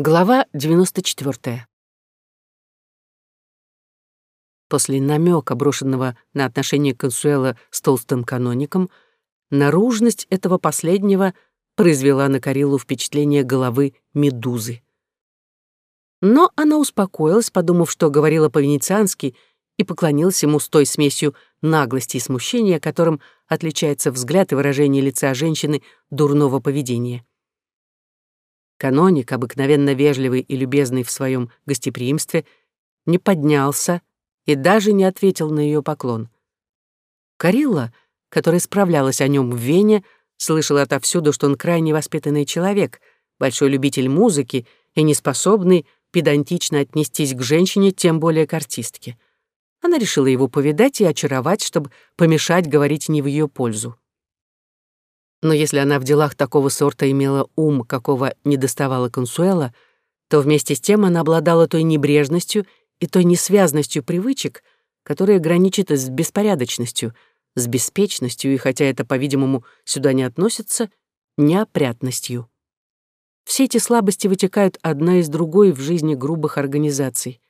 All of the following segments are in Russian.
Глава 94. После намека, брошенного на отношение Консуэла с толстым каноником, наружность этого последнего произвела на Карилу впечатление головы медузы. Но она успокоилась, подумав, что говорила по-венециански, и поклонилась ему с той смесью наглости и смущения, которым отличается взгляд и выражение лица женщины дурного поведения. Каноник, обыкновенно вежливый и любезный в своем гостеприимстве, не поднялся и даже не ответил на ее поклон. Карилла, которая справлялась о нем в Вене, слышала отовсюду, что он крайне воспитанный человек, большой любитель музыки и неспособный педантично отнестись к женщине, тем более к артистке. Она решила его повидать и очаровать, чтобы помешать говорить не в ее пользу. Но если она в делах такого сорта имела ум, какого не доставала Консуэла, то вместе с тем она обладала той небрежностью и той несвязностью привычек, которая граничит с беспорядочностью, с беспечностью и, хотя это, по-видимому, сюда не относится, неопрятностью. Все эти слабости вытекают одна из другой в жизни грубых организаций.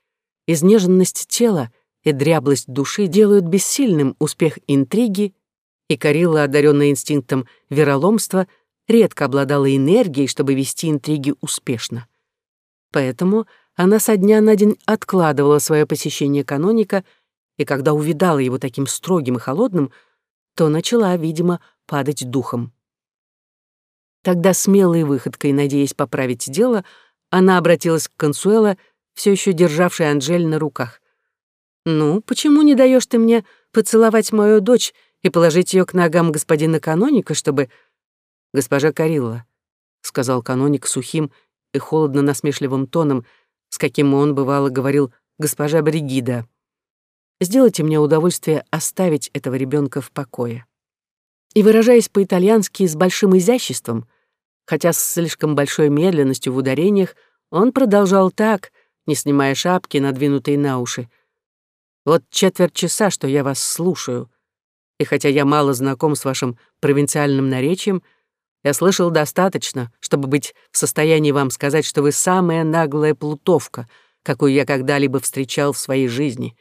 Изнеженность тела и дряблость души делают бессильным успех интриги и Карилла, одаренная инстинктом вероломства, редко обладала энергией, чтобы вести интриги успешно. Поэтому она со дня на день откладывала свое посещение каноника, и когда увидала его таким строгим и холодным, то начала, видимо, падать духом. Тогда смелой выходкой, надеясь поправить дело, она обратилась к Консуэло, все еще державшей Анжель на руках. «Ну, почему не даешь ты мне поцеловать мою дочь и положить ее к ногам господина каноника, чтобы... Госпожа Карилла, — сказал каноник сухим и холодно-насмешливым тоном, с каким он, бывало, говорил госпожа Бригида. «Сделайте мне удовольствие оставить этого ребенка в покое». И, выражаясь по-итальянски с большим изяществом, хотя с слишком большой медленностью в ударениях, он продолжал так, не снимая шапки, надвинутой на уши. «Вот четверть часа, что я вас слушаю. И хотя я мало знаком с вашим провинциальным наречием, я слышал достаточно, чтобы быть в состоянии вам сказать, что вы самая наглая плутовка, какую я когда-либо встречал в своей жизни.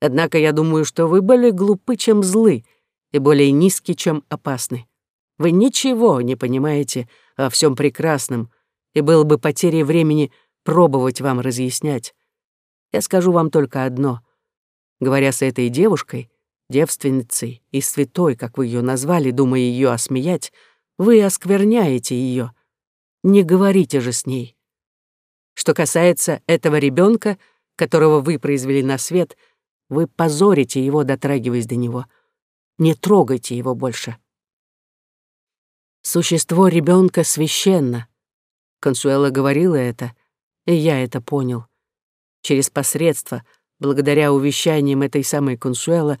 Однако я думаю, что вы более глупы, чем злы, и более низки, чем опасны. Вы ничего не понимаете о всем прекрасном, и было бы потерей времени пробовать вам разъяснять. Я скажу вам только одно. Говоря с этой девушкой, девственницей и святой, как вы ее назвали, думая ее осмеять, вы оскверняете ее. Не говорите же с ней. Что касается этого ребенка, которого вы произвели на свет, вы позорите его, дотрагиваясь до него. Не трогайте его больше. Существо ребенка священно. Консуэла говорила это, и я это понял. Через посредство, благодаря увещаниям этой самой Консуэла,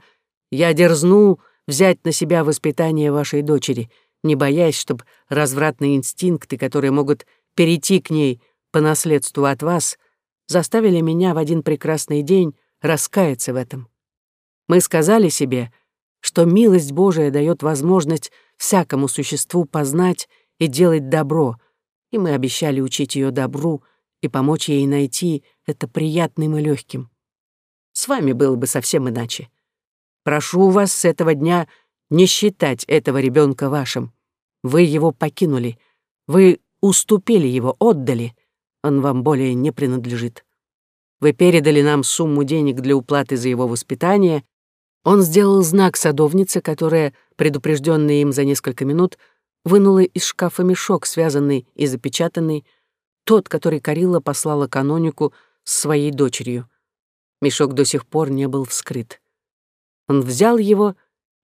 я дерзнул взять на себя воспитание вашей дочери, не боясь, чтобы развратные инстинкты, которые могут перейти к ней по наследству от вас, заставили меня в один прекрасный день раскаяться в этом. Мы сказали себе, что милость Божия дает возможность всякому существу познать и делать добро, и мы обещали учить ее добру и помочь ей найти это приятным и легким. С вами было бы совсем иначе. Прошу вас с этого дня не считать этого ребенка вашим. Вы его покинули. Вы уступили его, отдали. Он вам более не принадлежит. Вы передали нам сумму денег для уплаты за его воспитание. Он сделал знак садовнице, которая, предупрежденная им за несколько минут, вынула из шкафа мешок, связанный и запечатанный, тот, который Карилла послала канонику с своей дочерью. Мешок до сих пор не был вскрыт. Он взял его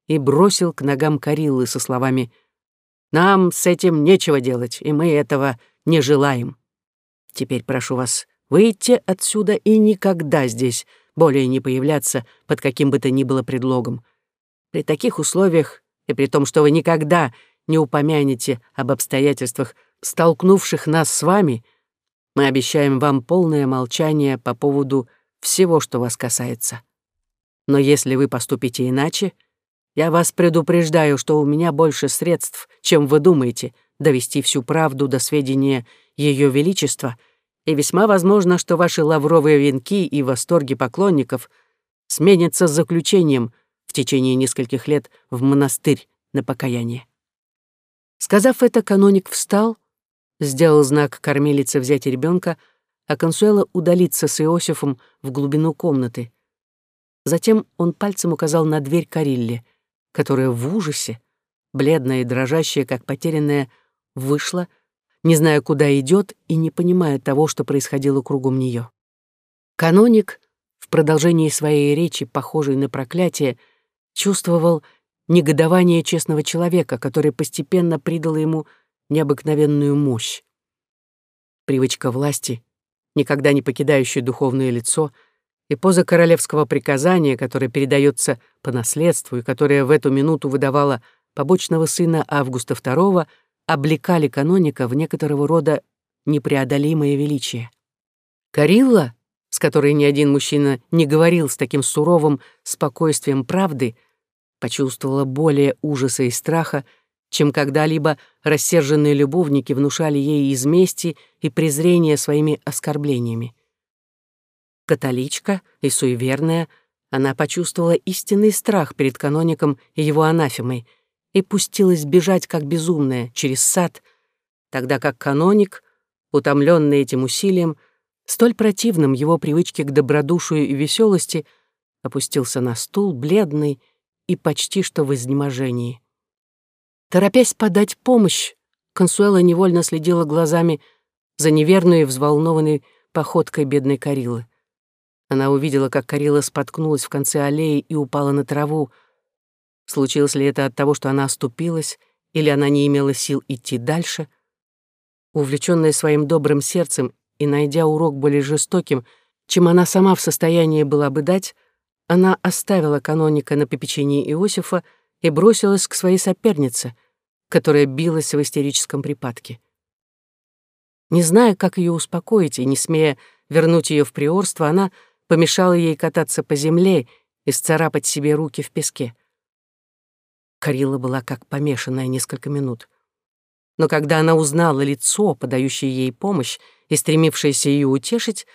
и бросил к ногам Кариллы со словами «Нам с этим нечего делать, и мы этого не желаем. Теперь прошу вас выйти отсюда и никогда здесь более не появляться под каким бы то ни было предлогом. При таких условиях и при том, что вы никогда не упомянете об обстоятельствах, столкнувших нас с вами, мы обещаем вам полное молчание по поводу всего, что вас касается. Но если вы поступите иначе, я вас предупреждаю, что у меня больше средств, чем вы думаете, довести всю правду до сведения Ее Величества, и весьма возможно, что ваши лавровые венки и восторги поклонников сменятся заключением в течение нескольких лет в монастырь на покаяние. Сказав это, каноник встал, сделал знак кормилице взять ребенка, а Консуэла удалиться с Иосифом в глубину комнаты. Затем он пальцем указал на дверь Карилле, которая в ужасе, бледная и дрожащая, как потерянная, вышла, не зная, куда идет и не понимая того, что происходило кругом нее. Каноник, в продолжении своей речи, похожей на проклятие, чувствовал негодование честного человека, который постепенно придало ему необыкновенную мощь. Привычка власти, никогда не покидающая духовное лицо, и поза королевского приказания, которое передается по наследству и которое в эту минуту выдавала побочного сына Августа II, облекали каноника в некоторого рода непреодолимое величие. Карилла, с которой ни один мужчина не говорил с таким суровым спокойствием правды, почувствовала более ужаса и страха, чем когда-либо рассерженные любовники внушали ей из мести и презрения своими оскорблениями. Католичка и суеверная, она почувствовала истинный страх перед каноником и его анафемой — и пустилась бежать, как безумная, через сад, тогда как каноник, утомленный этим усилием, столь противным его привычке к добродушию и веселости, опустился на стул, бледный и почти что в изнеможении. Торопясь подать помощь, Консуэла невольно следила глазами за неверной и взволнованной походкой бедной Карилы. Она увидела, как Карила споткнулась в конце аллеи и упала на траву, Случилось ли это от того, что она оступилась, или она не имела сил идти дальше? Увлечённая своим добрым сердцем и найдя урок более жестоким, чем она сама в состоянии была бы дать, она оставила каноника на попечении Иосифа и бросилась к своей сопернице, которая билась в истерическом припадке. Не зная, как ее успокоить и не смея вернуть ее в приорство, она помешала ей кататься по земле и сцарапать себе руки в песке. Карила была как помешанная несколько минут. Но когда она узнала лицо, подающее ей помощь и стремившееся ее утешить,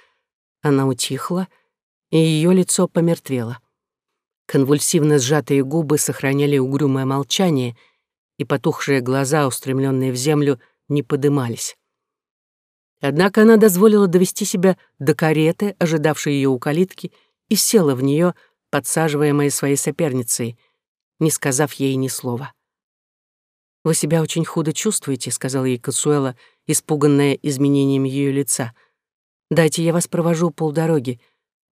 она утихла, и ее лицо помертвело. Конвульсивно сжатые губы сохраняли угрюмое молчание, и потухшие глаза, устремленные в землю, не подымались. Однако она дозволила довести себя до кареты, ожидавшей ее у калитки, и села в нее, подсаживаемая своей соперницей — не сказав ей ни слова. «Вы себя очень худо чувствуете», — сказала ей Касуэла, испуганная изменением ее лица. «Дайте, я вас провожу полдороги.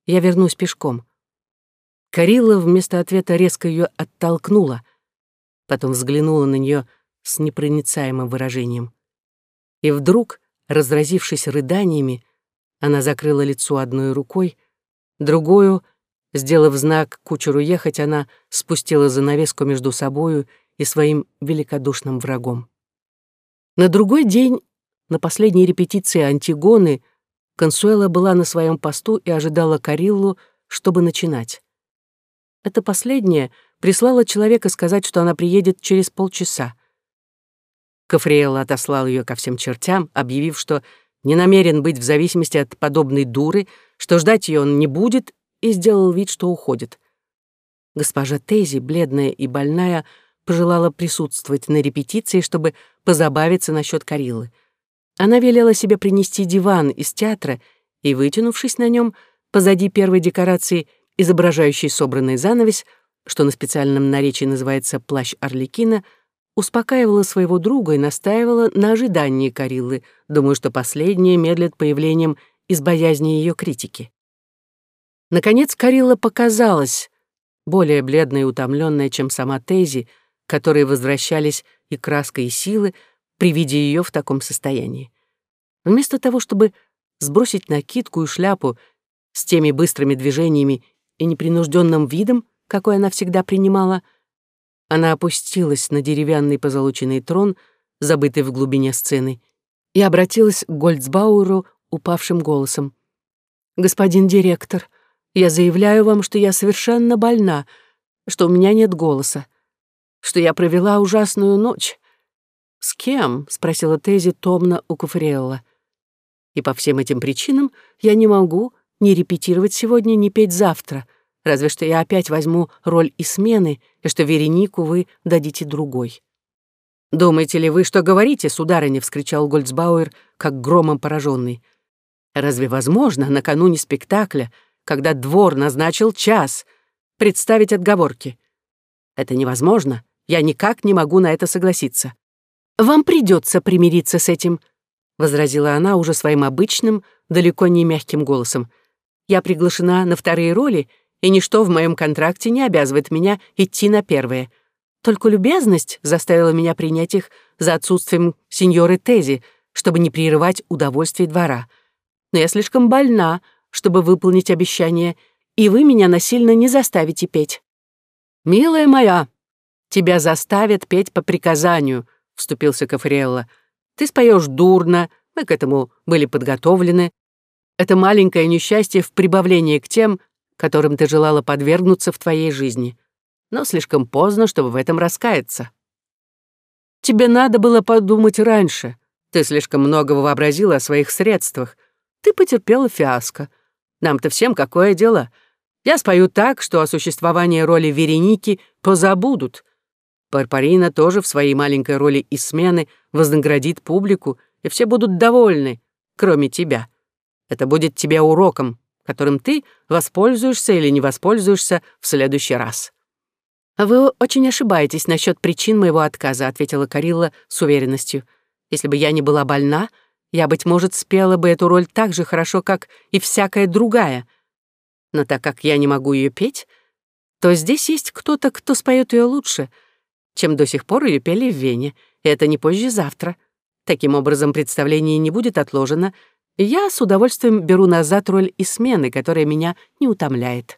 Я вернусь пешком». Карилла вместо ответа резко ее оттолкнула, потом взглянула на нее с непроницаемым выражением. И вдруг, разразившись рыданиями, она закрыла лицо одной рукой, другую Сделав знак кучеру ехать, она спустила занавеску между собою и своим великодушным врагом. На другой день, на последней репетиции Антигоны, Консуэла была на своем посту и ожидала Кариллу, чтобы начинать. Это последнее прислала человека сказать, что она приедет через полчаса. Кафриэла отослал ее ко всем чертям, объявив, что не намерен быть в зависимости от подобной дуры, что ждать ее он не будет и сделал вид, что уходит. Госпожа Тейзи, бледная и больная, пожелала присутствовать на репетиции, чтобы позабавиться насчет Кариллы. Она велела себе принести диван из театра и, вытянувшись на нем, позади первой декорации, изображающей собранный занавес, что на специальном наречии называется «плащ Орликина», успокаивала своего друга и настаивала на ожидании Кариллы, думая, что последняя медлит появлением из боязни ее критики. Наконец Карилла показалась, более бледная и утомленная, чем сама Тейзи, которые возвращались и краской, и силы при виде ее в таком состоянии. Вместо того, чтобы сбросить накидку и шляпу с теми быстрыми движениями и непринужденным видом, какой она всегда принимала, она опустилась на деревянный позолоченный трон, забытый в глубине сцены, и обратилась к Гольцбауру упавшим голосом. «Господин директор, — я заявляю вам, что я совершенно больна, что у меня нет голоса, что я провела ужасную ночь. «С кем?» — спросила Тези томно у Куфриэлла. И по всем этим причинам я не могу ни репетировать сегодня, ни петь завтра, разве что я опять возьму роль и смены, и что Веренику вы дадите другой». «Думаете ли вы, что говорите, сударыня?» — вскричал Гольцбауэр, как громом пораженный. «Разве возможно накануне спектакля, когда двор назначил час, представить отговорки? Это невозможно. Я никак не могу на это согласиться. Вам придется примириться с этим», — возразила она уже своим обычным, далеко не мягким голосом. «Я приглашена на вторые роли, и ничто в моем контракте не обязывает меня идти на первые». Только любезность заставила меня принять их за отсутствием сеньоры Тези, чтобы не прерывать удовольствие двора. Но я слишком больна, чтобы выполнить обещание, и вы меня насильно не заставите петь. «Милая моя, тебя заставят петь по приказанию», — вступился Кафриэлла. «Ты споешь дурно, мы к этому были подготовлены. Это маленькое несчастье в прибавлении к тем, которым ты желала подвергнуться в твоей жизни но слишком поздно, чтобы в этом раскаяться. Тебе надо было подумать раньше. Ты слишком много вообразила о своих средствах. Ты потерпела фиаско. Нам-то всем какое дело? Я спою так, что о существовании роли Вереники позабудут. Парпарина тоже в своей маленькой роли и смены вознаградит публику, и все будут довольны, кроме тебя. Это будет тебе уроком, которым ты воспользуешься или не воспользуешься в следующий раз. «Вы очень ошибаетесь насчет причин моего отказа», — ответила Карилла с уверенностью. «Если бы я не была больна, я, быть может, спела бы эту роль так же хорошо, как и всякая другая. Но так как я не могу ее петь, то здесь есть кто-то, кто споет ее лучше, чем до сих пор ее пели в Вене, и это не позже завтра. Таким образом, представление не будет отложено, я с удовольствием беру назад роль и смены, которая меня не утомляет».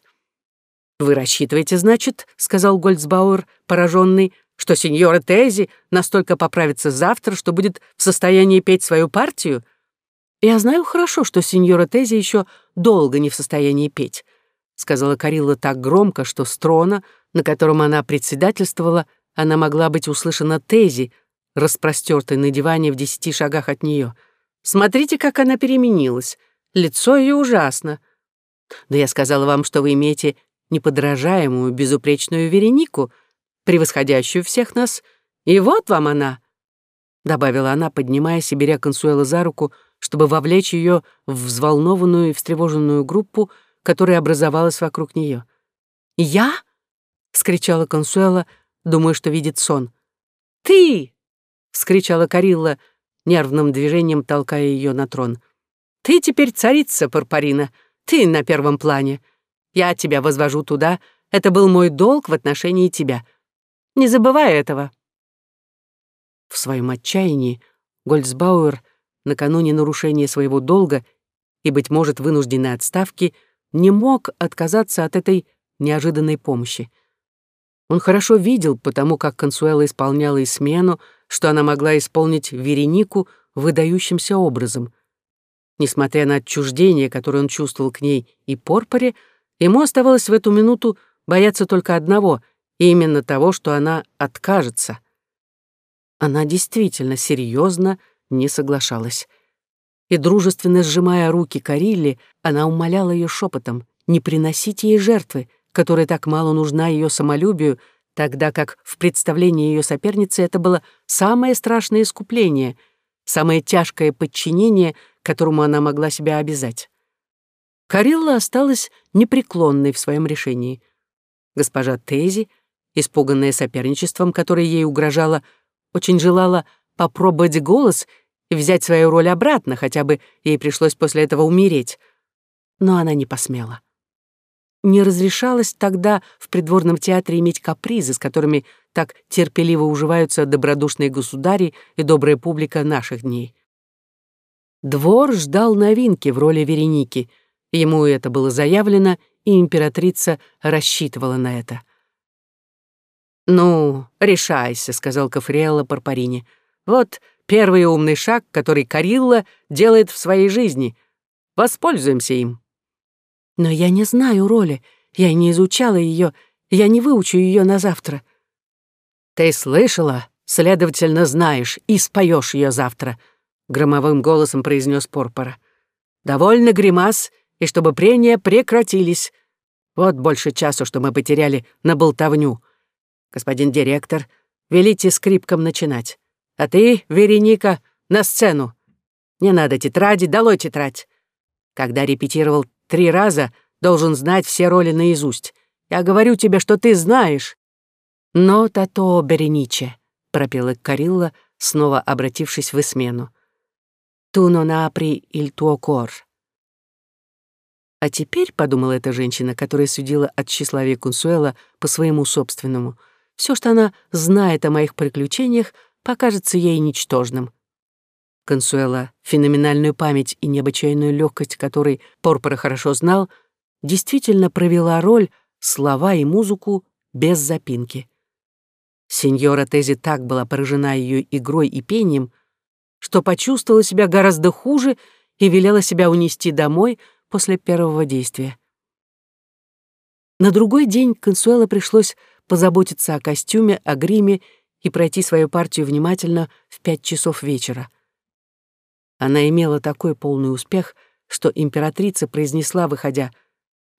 «Вы рассчитываете, значит, — сказал Гольцбауэр, пораженный, — что сеньора Тези настолько поправится завтра, что будет в состоянии петь свою партию? Я знаю хорошо, что сеньора Тези еще долго не в состоянии петь, — сказала Карилла так громко, что с трона, на котором она председательствовала, она могла быть услышана Тези, распростертой на диване в десяти шагах от нее. Смотрите, как она переменилась. Лицо ее ужасно. Да я сказала вам, что вы имеете неподражаемую, безупречную Веренику, превосходящую всех нас, и вот вам она, — добавила она, поднимаясь и беря Консуэла за руку, чтобы вовлечь ее в взволнованную и встревоженную группу, которая образовалась вокруг нее. «Я?» — скричала Консуэла, думая, что видит сон. «Ты!» — вскричала Карилла, нервным движением толкая ее на трон. «Ты теперь царица, Парпарина, ты на первом плане. Я тебя возвожу туда. Это был мой долг в отношении тебя. Не забывай этого». В своем отчаянии Гольцбауэр накануне нарушения своего долга и, быть может, вынужденной отставки, не мог отказаться от этой неожиданной помощи. Он хорошо видел, потому как Консуэла исполняла и смену, что она могла исполнить Веренику выдающимся образом. Несмотря на отчуждение, которое он чувствовал к ней и Порпоре, Ему оставалось в эту минуту бояться только одного, и именно того, что она откажется. Она действительно серьезно не соглашалась. И дружественно сжимая руки Карилли, она умоляла ее шепотом не приносить ей жертвы, которая так мало нужна ее самолюбию, тогда как в представлении ее соперницы это было самое страшное искупление, самое тяжкое подчинение, которому она могла себя обязать. Карилла осталась непреклонной в своем решении. Госпожа Тези, испуганная соперничеством, которое ей угрожало, очень желала попробовать голос и взять свою роль обратно, хотя бы ей пришлось после этого умереть. Но она не посмела. Не разрешалось тогда в придворном театре иметь капризы, с которыми так терпеливо уживаются добродушные государи и добрая публика наших дней. Двор ждал новинки в роли Вереники — Ему это было заявлено, и императрица рассчитывала на это. «Ну, решайся», — сказал Кафриэлла Парпарине. «Вот первый умный шаг, который Карилла делает в своей жизни. Воспользуемся им». «Но я не знаю роли, я не изучала ее, я не выучу ее на завтра». «Ты слышала, следовательно, знаешь и споешь ее завтра», — громовым голосом произнес Порпора. Довольно гримас, и чтобы прения прекратились. Вот больше часу, что мы потеряли на болтовню. Господин директор, велите скрипкам начинать. А ты, Вереника, на сцену. Не надо тетради, долой тетрадь. Когда репетировал три раза, должен знать все роли наизусть. Я говорю тебе, что ты знаешь. Но тато Берениче, пропела Карилла, снова обратившись в смену. «Tu non apri il tuo cor». А теперь, — подумала эта женщина, которая судила от тщеславия Кунсуэла по своему собственному, все, что она знает о моих приключениях, покажется ей ничтожным. Консуэла, феноменальную память и необычайную легкость которой Порпора хорошо знал, действительно провела роль, слова и музыку без запинки. Сеньора Тези так была поражена ее игрой и пением, что почувствовала себя гораздо хуже и велела себя унести домой после первого действия. На другой день Консуэла пришлось позаботиться о костюме, о гриме и пройти свою партию внимательно в пять часов вечера. Она имела такой полный успех, что императрица произнесла, выходя,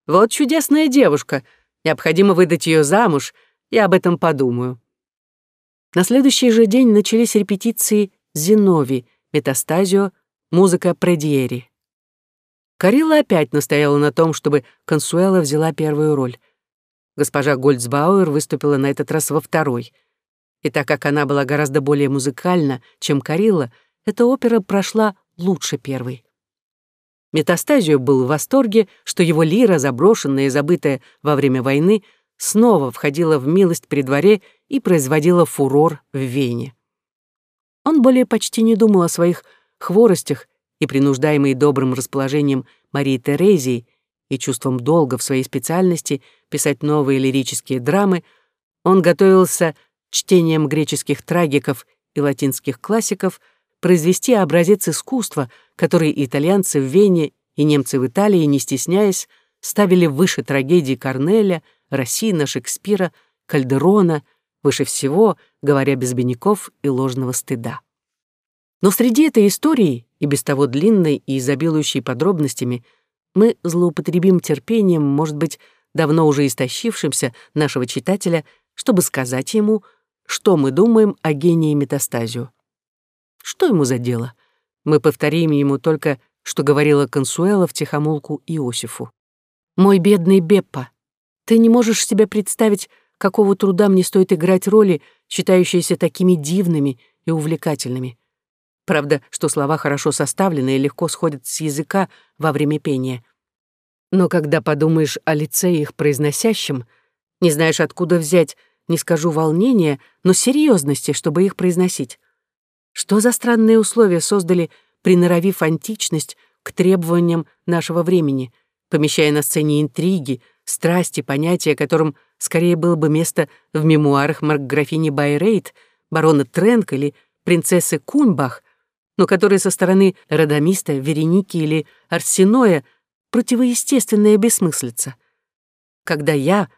«Вот чудесная девушка, необходимо выдать ее замуж, я об этом подумаю». На следующий же день начались репетиции Зинови, Метастазио, музыка Предиери. Карилла опять настояла на том, чтобы Консуэла взяла первую роль. Госпожа Гольцбауэр выступила на этот раз во второй. И так как она была гораздо более музыкальна, чем Карилла, эта опера прошла лучше первой. Метастазио был в восторге, что его лира, заброшенная и забытая во время войны, снова входила в милость при дворе и производила фурор в Вене. Он более почти не думал о своих хворостях и, принуждаемый добрым расположением Марии Терезии и чувством долга в своей специальности писать новые лирические драмы, он готовился чтением греческих трагиков и латинских классиков произвести образец искусства, который итальянцы в Вене и немцы в Италии, не стесняясь, ставили выше трагедий Корнеля, Рассина, Шекспира, Кальдерона — выше всего, говоря без биняков и ложного стыда. Но среди этой истории, и без того длинной и изобилующей подробностями, мы злоупотребим терпением, может быть, давно уже истощившимся нашего читателя, чтобы сказать ему, что мы думаем о гении метастазию. Что ему за дело? Мы повторим ему только, что говорила Консуэла в тихомолку Иосифу. «Мой бедный Беппа, ты не можешь себе представить, какого труда мне стоит играть роли, считающиеся такими дивными и увлекательными. Правда, что слова хорошо составлены и легко сходят с языка во время пения. Но когда подумаешь о лице их произносящем, не знаешь, откуда взять, не скажу волнения, но серьезности, чтобы их произносить. Что за странные условия создали, приноровив античность к требованиям нашего времени, помещая на сцене интриги, страсти, понятия, которым скорее было бы место в мемуарах маркграфини Байрейт, барона Тренк или принцессы Куньбах, но которые со стороны Радамиста, Вереники или Арсеноя противоестественная бессмыслица. Когда я,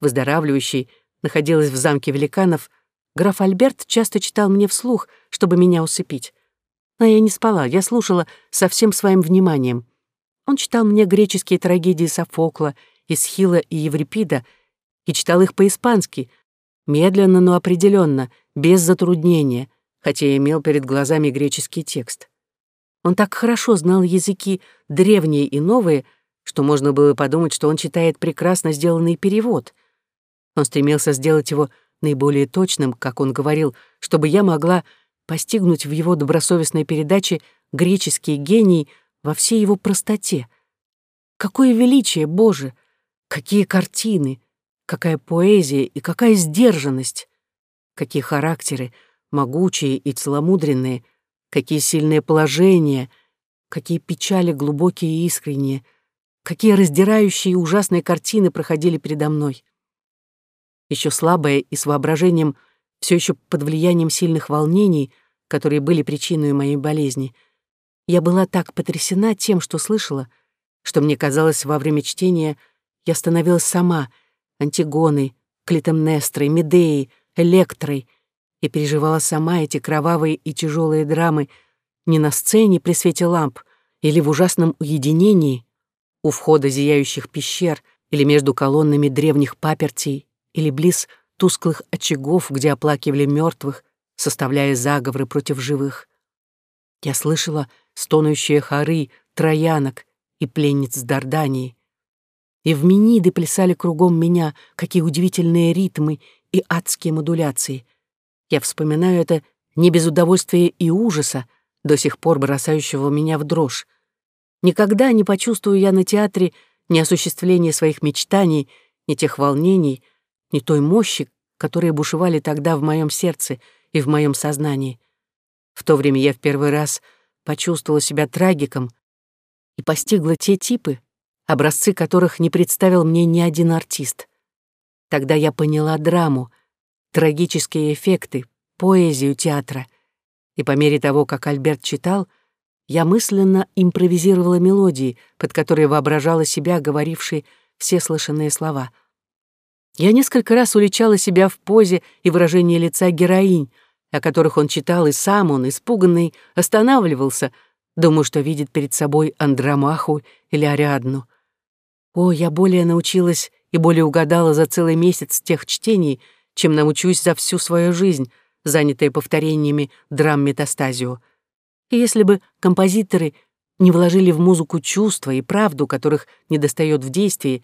выздоравливающий, находилась в замке великанов, граф Альберт часто читал мне вслух, чтобы меня усыпить. Но я не спала, я слушала со всем своим вниманием. Он читал мне греческие трагедии Софокла, Исхила и Еврипида и читал их по-испански, медленно, но определенно, без затруднения, хотя и имел перед глазами греческий текст. Он так хорошо знал языки древние и новые, что можно было подумать, что он читает прекрасно сделанный перевод. Он стремился сделать его наиболее точным, как он говорил, чтобы я могла постигнуть в его добросовестной передаче греческий гений во всей его простоте. Какое величие, Боже! Какие картины! Какая поэзия и какая сдержанность! Какие характеры, могучие и целомудренные, какие сильные положения, какие печали глубокие и искренние, какие раздирающие и ужасные картины проходили передо мной. Еще слабая и с воображением, все еще под влиянием сильных волнений, которые были причиной моей болезни, я была так потрясена тем, что слышала, что мне казалось во время чтения я становилась сама — Антигоной, Клитемнестрой, Медеей, Электрой и переживала сама эти кровавые и тяжелые драмы не на сцене при свете ламп или в ужасном уединении, у входа зияющих пещер, или между колоннами древних папертей, или близ тусклых очагов, где оплакивали мертвых, составляя заговоры против живых. Я слышала стонущие хоры троянок и пленниц Дардании. И в Мениды плясали кругом меня, какие удивительные ритмы и адские модуляции. Я вспоминаю это не без удовольствия и ужаса, до сих пор бросающего меня в дрожь. Никогда не почувствую я на театре ни осуществления своих мечтаний, ни тех волнений, ни той мощи, которые бушевали тогда в моем сердце и в моем сознании. В то время я в первый раз почувствовала себя трагиком и постигла те типы, образцы которых не представил мне ни один артист. Тогда я поняла драму, трагические эффекты, поэзию театра. И по мере того, как Альберт читал, я мысленно импровизировала мелодии, под которые воображала себя, говорившей все слышанные слова. Я несколько раз уличала себя в позе и выражении лица героинь, о которых он читал, и сам он, испуганный, останавливался, думая, что видит перед собой Андромаху или Ариадну. О, я более научилась и более угадала за целый месяц тех чтений, чем научусь за всю свою жизнь, занятая повторениями драм метастазио. И если бы композиторы не вложили в музыку чувства и правду, которых недостает в действии,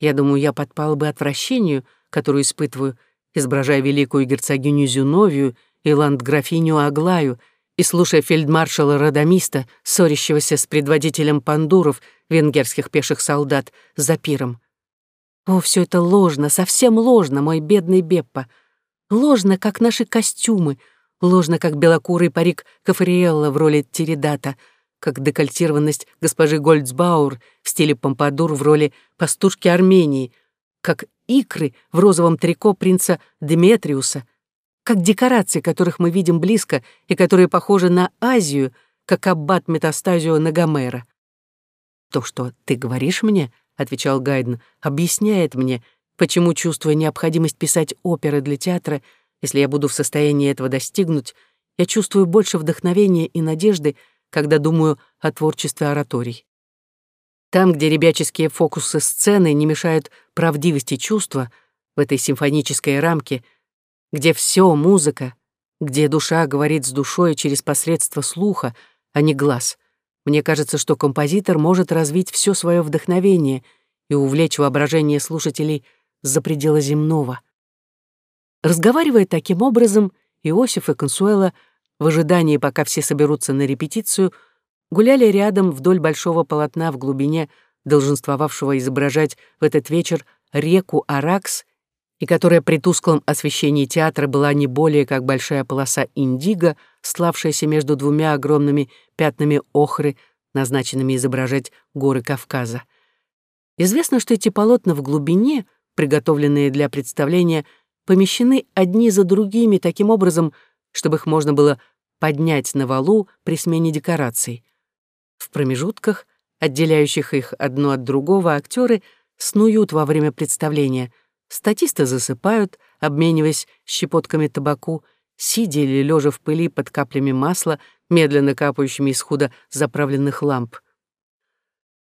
я думаю, я подпала бы отвращению, которую испытываю, изображая великую герцогиню Зюновию и ландграфиню Аглаю, и слушая фельдмаршала Радамиста, ссорящегося с предводителем пандуров, венгерских пеших солдат, за пиром. О, все это ложно, совсем ложно, мой бедный Беппа. Ложно, как наши костюмы — ложно, как белокурый парик Кафариэлла в роли Тиридата, как декольтированность госпожи Гольцбаур в стиле помпадур в роли пастушки Армении, как икры в розовом трико принца Деметриуса, как декорации, которых мы видим близко и которые похожи на Азию, как аббат метастазио на Гомера. «То, что ты говоришь мне, — отвечал Гайден, — объясняет мне, почему, чувствуя необходимость писать оперы для театра, — если я буду в состоянии этого достигнуть, я чувствую больше вдохновения и надежды, когда думаю о творчестве ораторий. Там, где ребяческие фокусы сцены не мешают правдивости чувства, в этой симфонической рамке, где все музыка, где душа говорит с душой через посредство слуха, а не глаз. Мне кажется, что композитор может развить все свое вдохновение и увлечь воображение слушателей за пределы земного. Разговаривая таким образом, Иосиф и Консуэла, в ожидании, пока все соберутся на репетицию, гуляли рядом вдоль большого полотна в глубине, долженствовавшего изображать в этот вечер реку Аракс, и которая при тусклом освещении театра была не более как большая полоса индиго, славшаяся между двумя огромными пятнами охры, назначенными изображать горы Кавказа. Известно, что эти полотна в глубине, приготовленные для представления, помещены одни за другими таким образом, чтобы их можно было поднять на валу при смене декораций. В промежутках, отделяющих их одно от другого, актеры снуют во время представления, статисты засыпают, обмениваясь щепотками табаку, сидя или лежа в пыли под каплями масла, медленно капающими из худо заправленных ламп.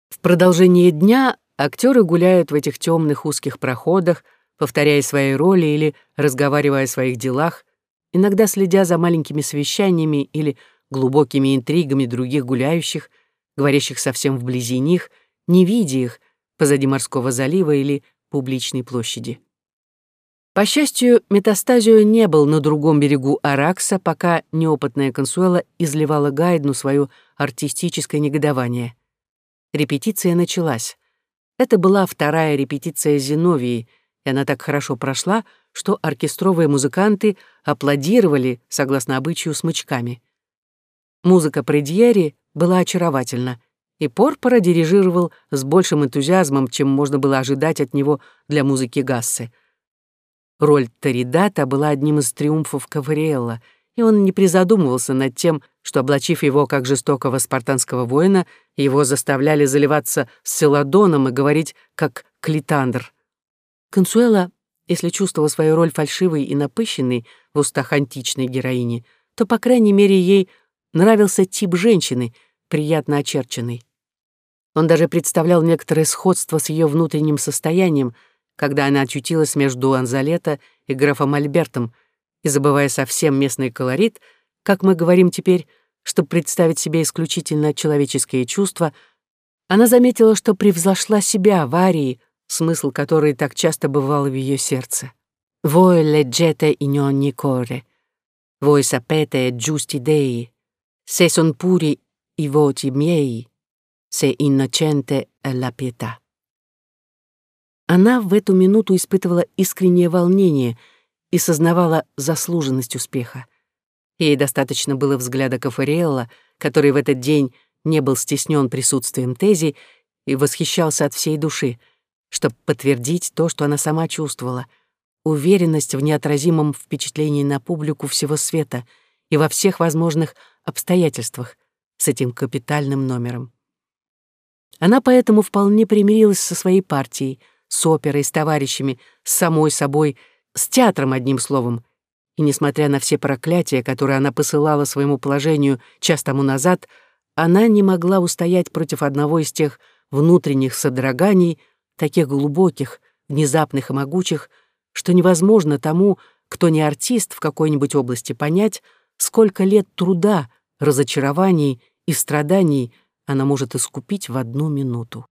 В продолжение дня актеры гуляют в этих темных узких проходах, повторяя свои роли или разговаривая о своих делах, иногда следя за маленькими совещаниями или глубокими интригами других гуляющих, говорящих совсем вблизи них, не видя их позади морского залива или публичной площади. По счастью, метастазио не был на другом берегу Аракса, пока неопытная консуэла изливала Гайдну свое артистическое негодование. Репетиция началась. Это была вторая репетиция Зиновии — и она так хорошо прошла, что оркестровые музыканты аплодировали, согласно обычаю, смычками. Музыка Предьери была очаровательна, и Порпора дирижировал с большим энтузиазмом, чем можно было ожидать от него для музыки Гассы. Роль Торидата была одним из триумфов Кавриэлла, и он не призадумывался над тем, что, облачив его как жестокого спартанского воина, его заставляли заливаться с селадоном и говорить как клитандр. Консуэла, если чувствовала свою роль фальшивой и напыщенной в устах античной героини, то, по крайней мере, ей нравился тип женщины, приятно очерченной. Он даже представлял некоторое сходство с ее внутренним состоянием, когда она очутилась между Анзалета и графом Альбертом, и, забывая совсем местный колорит, как мы говорим теперь, чтобы представить себе исключительно человеческие чувства, она заметила, что превзошла себя в арии, смысл которой так часто бывал в ее сердце. «Voi leggete in ogni core, voi sapete giusti dei, se son puri i voti miei, se innocente la pietà». Она в эту минуту испытывала искреннее волнение и сознавала заслуженность успеха. Ей достаточно было взгляда Кафариэлла, который в этот день не был стеснен присутствием Тези и восхищался от всей души, чтобы подтвердить то, что она сама чувствовала — уверенность в неотразимом впечатлении на публику всего света и во всех возможных обстоятельствах с этим капитальным номером. Она поэтому вполне примирилась со своей партией, с оперой, с товарищами, с самой собой, с театром, одним словом. И несмотря на все проклятия, которые она посылала своему положению час тому назад, она не могла устоять против одного из тех внутренних содроганий, таких глубоких, внезапных и могучих, что невозможно тому, кто не артист в какой-нибудь области, понять, сколько лет труда, разочарований и страданий она может искупить в одну минуту.